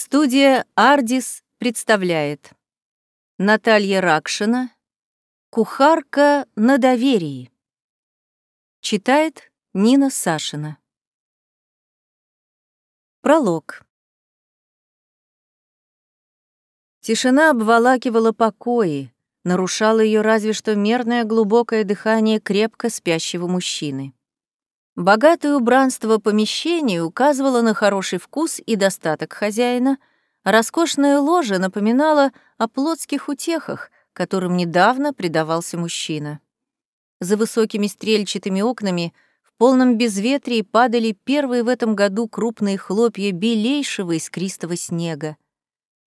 Студия «Ардис» представляет. Наталья Ракшина. «Кухарка на доверии» Читает Нина Сашина. Пролог. Тишина обволакивала покои, нарушало ее разве что мерное глубокое дыхание крепко спящего мужчины. Богатое убранство помещения указывало на хороший вкус и достаток хозяина, роскошное ложе напоминало о плотских утехах, которым недавно предавался мужчина. За высокими стрельчатыми окнами в полном безветрии падали первые в этом году крупные хлопья белейшего искристого снега.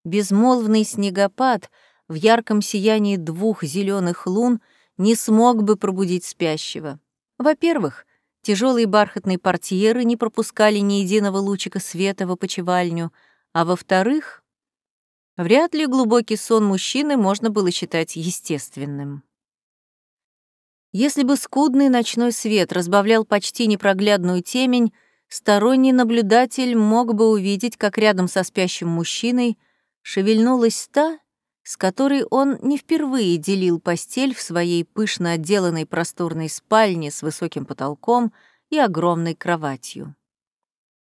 Безмолвный снегопад в ярком сиянии двух зеленых лун не смог бы пробудить спящего. Во-первых, Тяжелые бархатные портьеры не пропускали ни единого лучика света в опочивальню, а во-вторых, вряд ли глубокий сон мужчины можно было считать естественным. Если бы скудный ночной свет разбавлял почти непроглядную темень, сторонний наблюдатель мог бы увидеть, как рядом со спящим мужчиной шевельнулась та, с которой он не впервые делил постель в своей пышно отделанной просторной спальне с высоким потолком и огромной кроватью.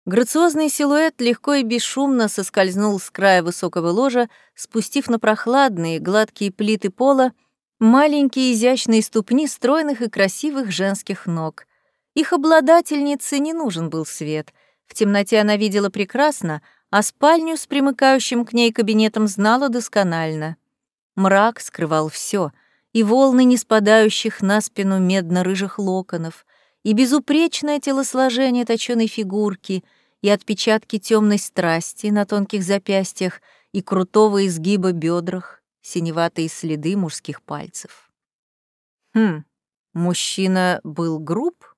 Грациозный силуэт легко и бесшумно соскользнул с края высокого ложа, спустив на прохладные гладкие плиты пола маленькие изящные ступни стройных и красивых женских ног. Их обладательнице не нужен был свет. В темноте она видела прекрасно, а спальню с примыкающим к ней кабинетом знала досконально. Мрак скрывал все, и волны не спадающих на спину медно-рыжих локонов, и безупречное телосложение точёной фигурки, и отпечатки темной страсти на тонких запястьях, и крутого изгиба бедрах, синеватые следы мужских пальцев. Хм, мужчина был груб?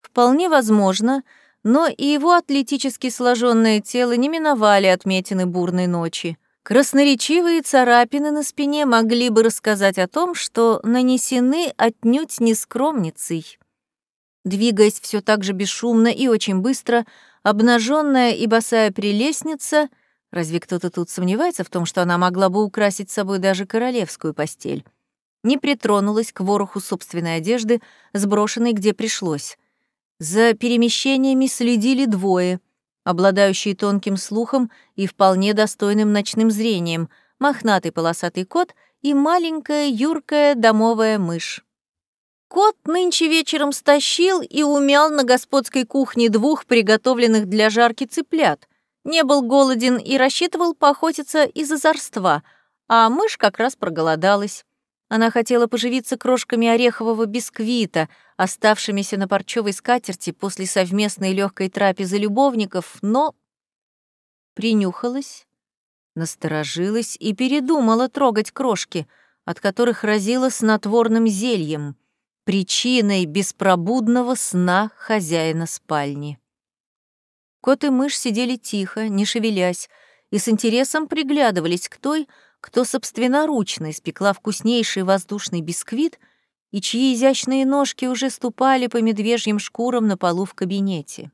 Вполне возможно, но и его атлетически сложенное тело не миновали отметины бурной ночи. Красноречивые царапины на спине могли бы рассказать о том, что нанесены отнюдь не скромницей. Двигаясь все так же бесшумно и очень быстро, обнаженная и босая прелестница, разве кто-то тут сомневается в том, что она могла бы украсить собой даже королевскую постель, не притронулась к вороху собственной одежды, сброшенной где пришлось. За перемещениями следили двое, обладающие тонким слухом и вполне достойным ночным зрением, мохнатый полосатый кот и маленькая юркая домовая мышь. Кот нынче вечером стащил и умял на господской кухне двух приготовленных для жарки цыплят. Не был голоден и рассчитывал поохотиться из озорства, а мышь как раз проголодалась. Она хотела поживиться крошками орехового бисквита, оставшимися на парчевой скатерти после совместной легкой трапезы любовников, но принюхалась, насторожилась и передумала трогать крошки, от которых разило снотворным зельем, причиной беспробудного сна хозяина спальни. Кот и мышь сидели тихо, не шевелясь, и с интересом приглядывались к той, кто собственноручно испекла вкуснейший воздушный бисквит и чьи изящные ножки уже ступали по медвежьим шкурам на полу в кабинете.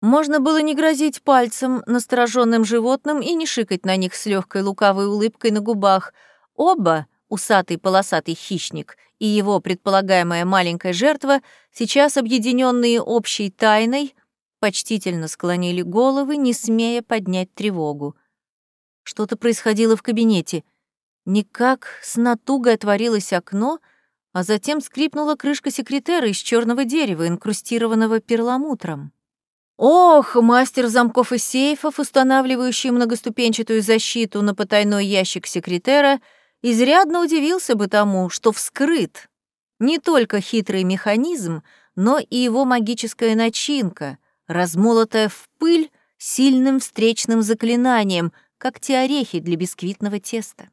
Можно было не грозить пальцем настороженным животным и не шикать на них с легкой лукавой улыбкой на губах. Оба, усатый полосатый хищник и его предполагаемая маленькая жертва, сейчас объединенные общей тайной, почтительно склонили головы, не смея поднять тревогу. Что-то происходило в кабинете. Никак с натугой отворилось окно, а затем скрипнула крышка секретера из черного дерева, инкрустированного перламутром. Ох, мастер замков и сейфов, устанавливающий многоступенчатую защиту на потайной ящик секретера, изрядно удивился бы тому, что вскрыт не только хитрый механизм, но и его магическая начинка, размолотая в пыль сильным встречным заклинанием, как те орехи для бисквитного теста.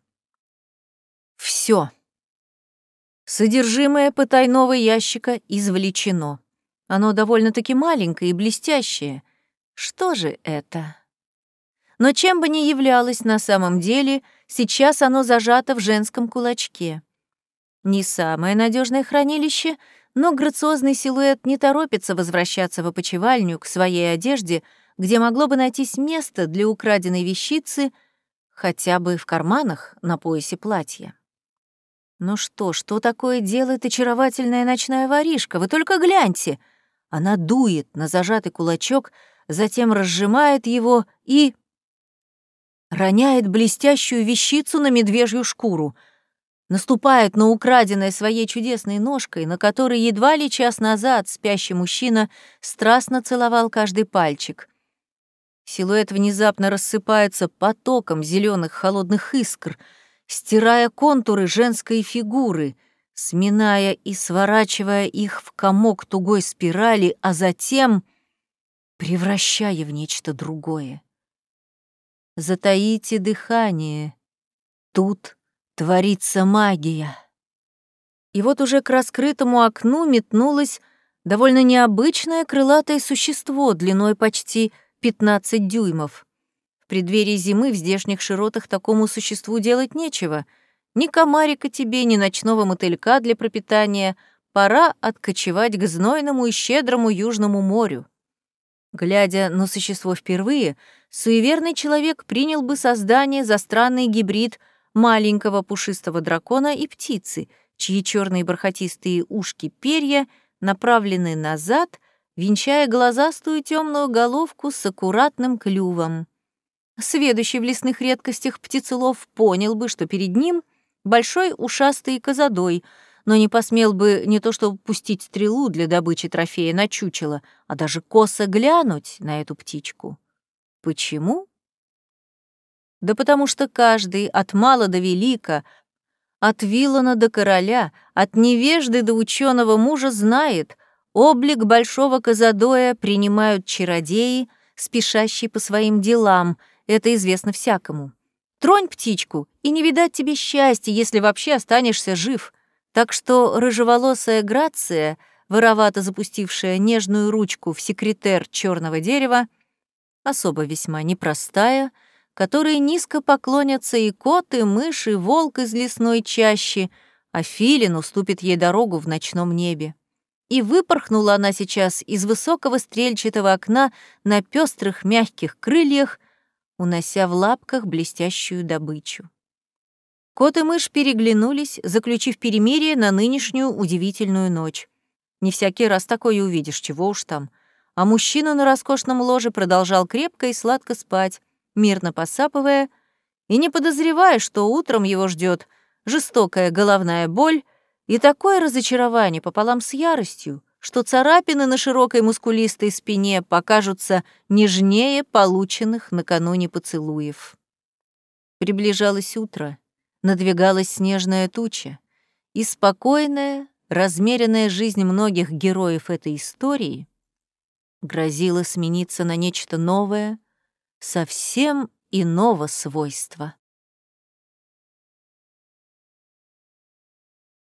Все. Содержимое потайного ящика извлечено. Оно довольно-таки маленькое и блестящее. Что же это? Но чем бы ни являлось на самом деле, сейчас оно зажато в женском кулачке. Не самое надежное хранилище, но грациозный силуэт не торопится возвращаться в опочивальню к своей одежде — где могло бы найтись место для украденной вещицы хотя бы в карманах на поясе платья. Ну что, что такое делает очаровательная ночная воришка? Вы только гляньте. Она дует на зажатый кулачок, затем разжимает его и... роняет блестящую вещицу на медвежью шкуру. Наступает на украденное своей чудесной ножкой, на которой едва ли час назад спящий мужчина страстно целовал каждый пальчик. Силуэт внезапно рассыпается потоком зеленых холодных искр — стирая контуры женской фигуры, сминая и сворачивая их в комок тугой спирали, а затем превращая в нечто другое. Затаите дыхание. Тут творится магия. И вот уже к раскрытому окну метнулось довольно необычное крылатое существо длиной почти 15 дюймов преддверии зимы в здешних широтах такому существу делать нечего. Ни комарика тебе, ни ночного мотылька для пропитания. Пора откочевать к знойному и щедрому Южному морю. Глядя на существо впервые, суеверный человек принял бы создание за странный гибрид маленького пушистого дракона и птицы, чьи черные бархатистые ушки перья направлены назад, венчая глазастую темную головку с аккуратным клювом. Сведущий в лесных редкостях птицелов понял бы, что перед ним большой ушастый козадой, но не посмел бы не то что пустить стрелу для добычи трофея на чучело, а даже косо глянуть на эту птичку. Почему? Да потому что каждый, от мала до велика, от Вилана до короля, от невежды до ученого мужа знает, облик большого козадоя принимают чародеи, спешащие по своим делам — это известно всякому. Тронь птичку, и не видать тебе счастья, если вообще останешься жив. Так что рыжеволосая Грация, воровато запустившая нежную ручку в секретер черного дерева, особо весьма непростая, которой низко поклонятся и кот, и мышь, и волк из лесной чащи, а филин уступит ей дорогу в ночном небе. И выпорхнула она сейчас из высокого стрельчатого окна на пестрых мягких крыльях, унося в лапках блестящую добычу. Кот и мышь переглянулись, заключив перемирие на нынешнюю удивительную ночь. Не всякий раз такое увидишь, чего уж там. А мужчина на роскошном ложе продолжал крепко и сладко спать, мирно посапывая и не подозревая, что утром его ждет жестокая головная боль и такое разочарование пополам с яростью, что царапины на широкой мускулистой спине покажутся нежнее полученных накануне поцелуев. Приближалось утро, надвигалась снежная туча, и спокойная, размеренная жизнь многих героев этой истории грозила смениться на нечто новое, совсем иного свойства.